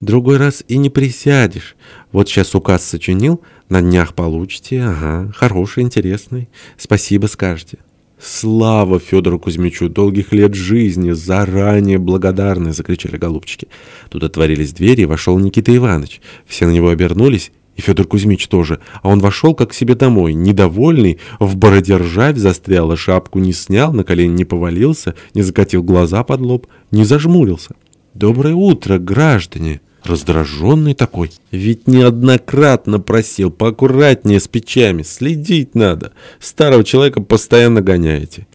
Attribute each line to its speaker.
Speaker 1: Другой раз и не присядешь. Вот сейчас указ сочинил, на днях получите. Ага, хороший, интересный. Спасибо скажете. «Слава Федору Кузьмичу! Долгих лет жизни! Заранее благодарны!» — закричали голубчики. Тут отворились двери, и вошел Никита Иванович. Все на него обернулись, и Федор Кузьмич тоже. А он вошел как к себе домой, недовольный, в бороде ржавь застряла, шапку не снял, на колени не повалился, не закатил глаза под лоб, не зажмурился. «Доброе утро, граждане!» Раздраженный такой. Ведь неоднократно просил поаккуратнее с печами. Следить надо. Старого человека постоянно гоняете.